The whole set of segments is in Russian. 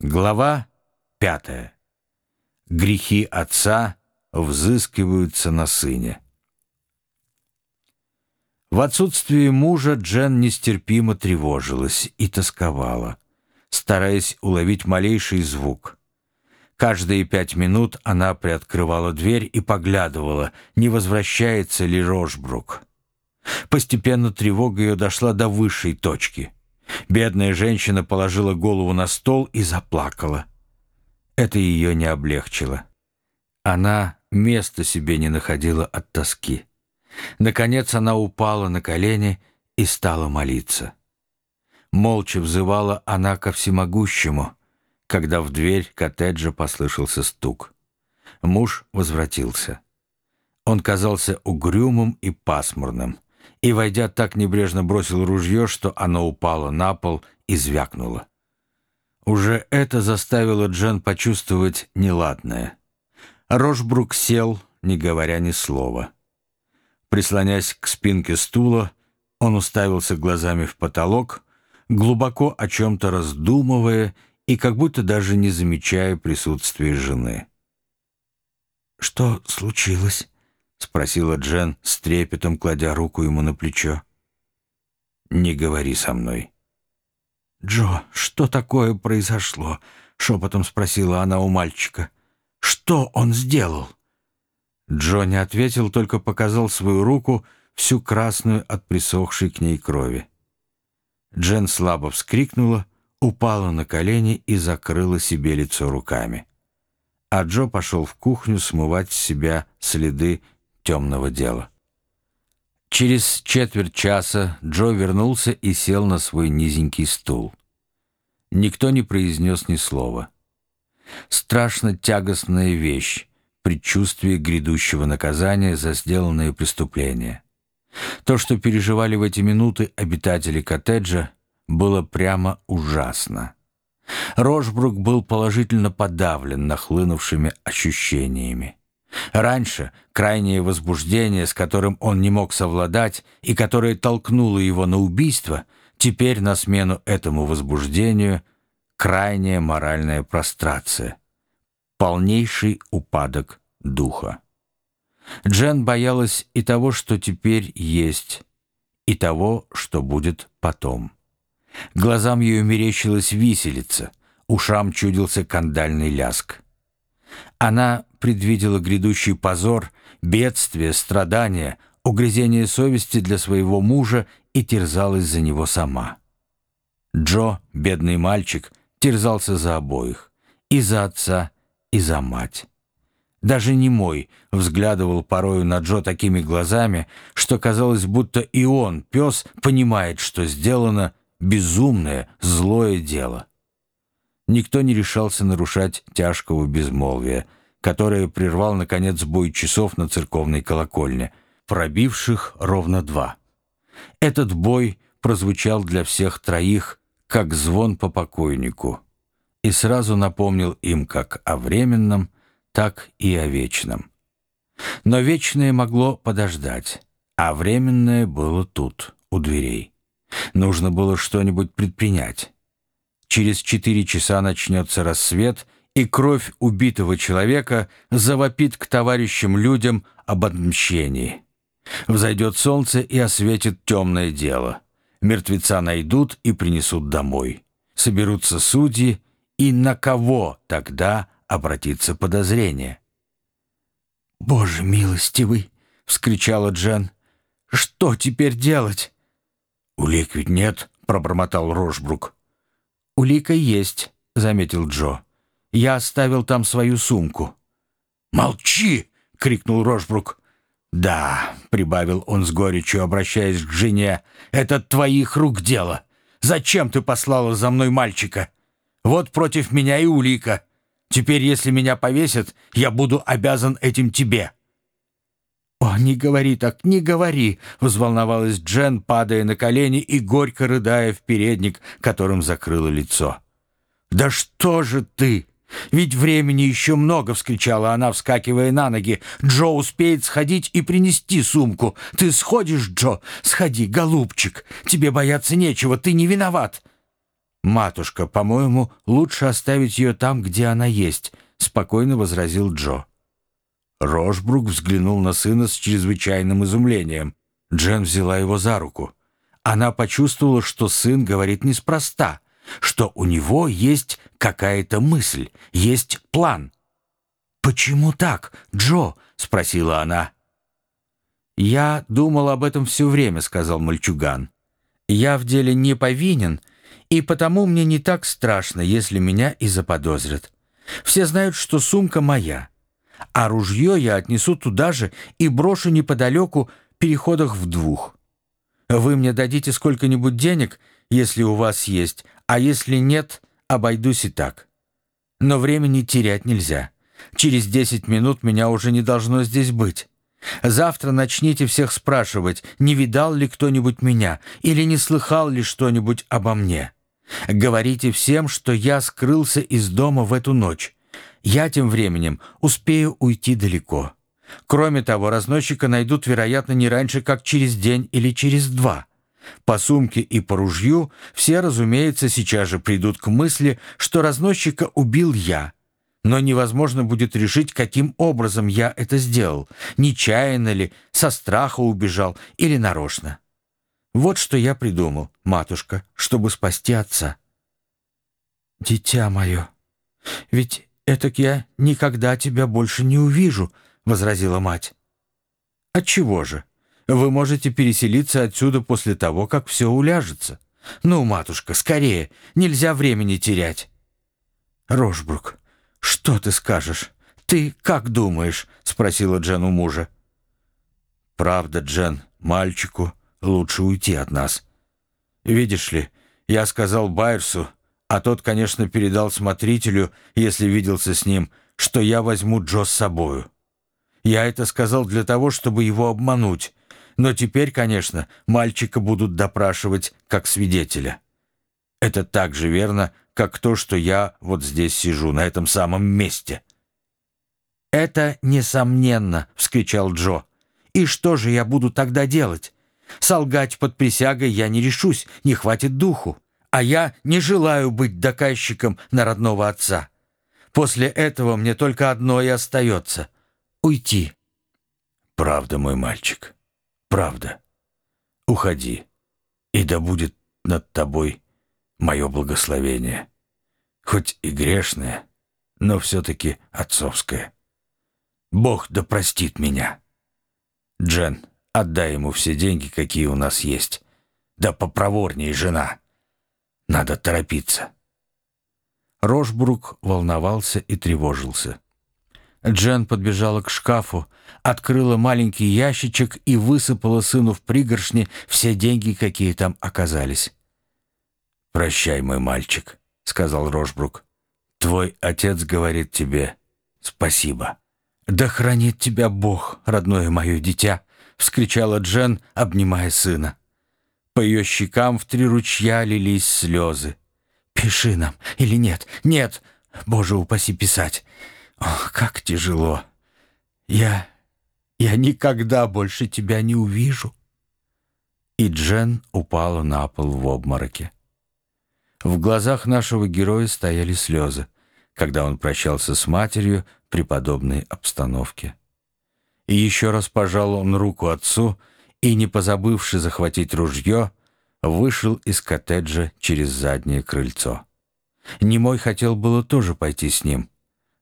Глава пятая. Грехи отца взыскиваются на сыне. В отсутствие мужа Джен нестерпимо тревожилась и тосковала, стараясь уловить малейший звук. Каждые пять минут она приоткрывала дверь и поглядывала, не возвращается ли Рожбрук. Постепенно тревога ее дошла до высшей точки — Бедная женщина положила голову на стол и заплакала. Это ее не облегчило. Она места себе не находила от тоски. Наконец она упала на колени и стала молиться. Молча взывала она ко всемогущему, когда в дверь коттеджа послышался стук. Муж возвратился. Он казался угрюмым и пасмурным и, войдя, так небрежно бросил ружье, что оно упало на пол и звякнуло. Уже это заставило Джен почувствовать неладное. Рожбрук сел, не говоря ни слова. Прислонясь к спинке стула, он уставился глазами в потолок, глубоко о чем-то раздумывая и как будто даже не замечая присутствия жены. «Что случилось?» — спросила Джен с трепетом, кладя руку ему на плечо. «Не говори со мной». «Джо, что такое произошло?» — шепотом спросила она у мальчика. «Что он сделал?» Джо не ответил, только показал свою руку, всю красную от присохшей к ней крови. Джен слабо вскрикнула, упала на колени и закрыла себе лицо руками. А Джо пошел в кухню смывать с себя следы темного дела. Через четверть часа Джо вернулся и сел на свой низенький стул. Никто не произнес ни слова. Страшно тягостная вещь, предчувствие грядущего наказания за сделанное преступление. То, что переживали в эти минуты обитатели коттеджа, было прямо ужасно. Рожбрук был положительно подавлен нахлынувшими ощущениями. Раньше крайнее возбуждение, с которым он не мог совладать и которое толкнуло его на убийство, теперь на смену этому возбуждению крайняя моральная прострация, полнейший упадок духа. Джен боялась и того, что теперь есть, и того, что будет потом. Глазам ее мерещилась виселица, ушам чудился кандальный ляск. Она предвидела грядущий позор, бедствие, страдания, угрызение совести для своего мужа и терзалась за него сама. Джо, бедный мальчик, терзался за обоих, и за отца, и за мать. Даже не мой взглядывал порою на Джо такими глазами, что казалось, будто и он, пес, понимает, что сделано безумное, злое дело. Никто не решался нарушать тяжкого безмолвия, которое прервал, наконец, бой часов на церковной колокольне, пробивших ровно два. Этот бой прозвучал для всех троих, как звон по покойнику, и сразу напомнил им как о временном, так и о вечном. Но вечное могло подождать, а временное было тут, у дверей. Нужно было что-нибудь предпринять. Через четыре часа начнется рассвет, и кровь убитого человека завопит к товарищам людям об отмщении. Взойдет солнце и осветит темное дело. Мертвеца найдут и принесут домой. Соберутся судьи, и на кого тогда обратится подозрение? «Боже милостивый!» — вскричала Джен. «Что теперь делать?» «Улик ведь нет», — пробормотал Рожбрук. «Улика есть», — заметил Джо. «Я оставил там свою сумку». «Молчи!» — крикнул Рожбрук. «Да», — прибавил он с горечью, обращаясь к жене, — «это твоих рук дело. Зачем ты послала за мной мальчика? Вот против меня и улика. Теперь, если меня повесят, я буду обязан этим тебе». «О, не говори так, не говори!» — взволновалась Джен, падая на колени и горько рыдая в передник, которым закрыло лицо. «Да что же ты! Ведь времени еще много!» — вскричала она, вскакивая на ноги. «Джо успеет сходить и принести сумку. Ты сходишь, Джо? Сходи, голубчик! Тебе бояться нечего, ты не виноват!» «Матушка, по-моему, лучше оставить ее там, где она есть», — спокойно возразил Джо. Рожбрук взглянул на сына с чрезвычайным изумлением. Джен взяла его за руку. Она почувствовала, что сын говорит неспроста, что у него есть какая-то мысль, есть план. «Почему так, Джо?» — спросила она. «Я думал об этом все время», — сказал мальчуган. «Я в деле не повинен, и потому мне не так страшно, если меня и заподозрят. Все знают, что сумка моя, а ружье я отнесу туда же и брошу неподалеку переходах в двух. Вы мне дадите сколько-нибудь денег, если у вас есть, а если нет, обойдусь и так. Но времени терять нельзя. Через десять минут меня уже не должно здесь быть. Завтра начните всех спрашивать, не видал ли кто-нибудь меня или не слыхал ли что-нибудь обо мне. Говорите всем, что я скрылся из дома в эту ночь. Я тем временем успею уйти далеко. Кроме того, разносчика найдут, вероятно, не раньше, как через день или через два. По сумке и по ружью все, разумеется, сейчас же придут к мысли, что разносчика убил я. Но невозможно будет решить, каким образом я это сделал, нечаянно ли, со страха убежал или нарочно. Вот что я придумал, матушка, чтобы спасти отца. «Дитя мое, ведь этак я никогда тебя больше не увижу», — возразила мать. «Отчего же? Вы можете переселиться отсюда после того, как все уляжется. Ну, матушка, скорее, нельзя времени терять». «Рожбрук, что ты скажешь? Ты как думаешь?» — спросила Джен у мужа. «Правда, Джен, мальчику лучше уйти от нас. Видишь ли, я сказал Байерсу, а тот, конечно, передал смотрителю, если виделся с ним, что я возьму Джо с собою. Я это сказал для того, чтобы его обмануть. Но теперь, конечно, мальчика будут допрашивать как свидетеля. Это так же верно, как то, что я вот здесь сижу, на этом самом месте. «Это несомненно», — вскричал Джо. «И что же я буду тогда делать? Солгать под присягой я не решусь, не хватит духу. А я не желаю быть доказчиком на родного отца. После этого мне только одно и остается — уйти. Правда, мой мальчик, правда. Уходи, и да будет над тобой мое благословение. Хоть и грешное, но все-таки отцовское. Бог да простит меня. Джен, отдай ему все деньги, какие у нас есть. Да попроворнее, жена. Надо торопиться. Рожбрук волновался и тревожился. Джен подбежала к шкафу, открыла маленький ящичек и высыпала сыну в пригоршни все деньги, какие там оказались. «Прощай, мой мальчик», — сказал Рожбрук. «Твой отец говорит тебе спасибо». «Да хранит тебя Бог, родное мое дитя!» — вскричала Джен, обнимая сына. По ее щекам в три ручья лились слезы. «Пиши нам или нет? Нет! Боже упаси писать! Ох, как тяжело. Я... я никогда больше тебя не увижу. И Джен упала на пол в обмороке. В глазах нашего героя стояли слезы, когда он прощался с матерью при подобной обстановке. И еще раз пожал он руку отцу и, не позабывши захватить ружье, вышел из коттеджа через заднее крыльцо. Немой хотел было тоже пойти с ним —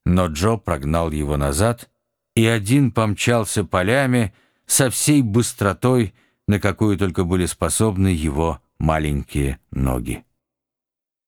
но Джо прогнал его назад, и один помчался полями со всей быстротой, на какую только были способны его маленькие ноги.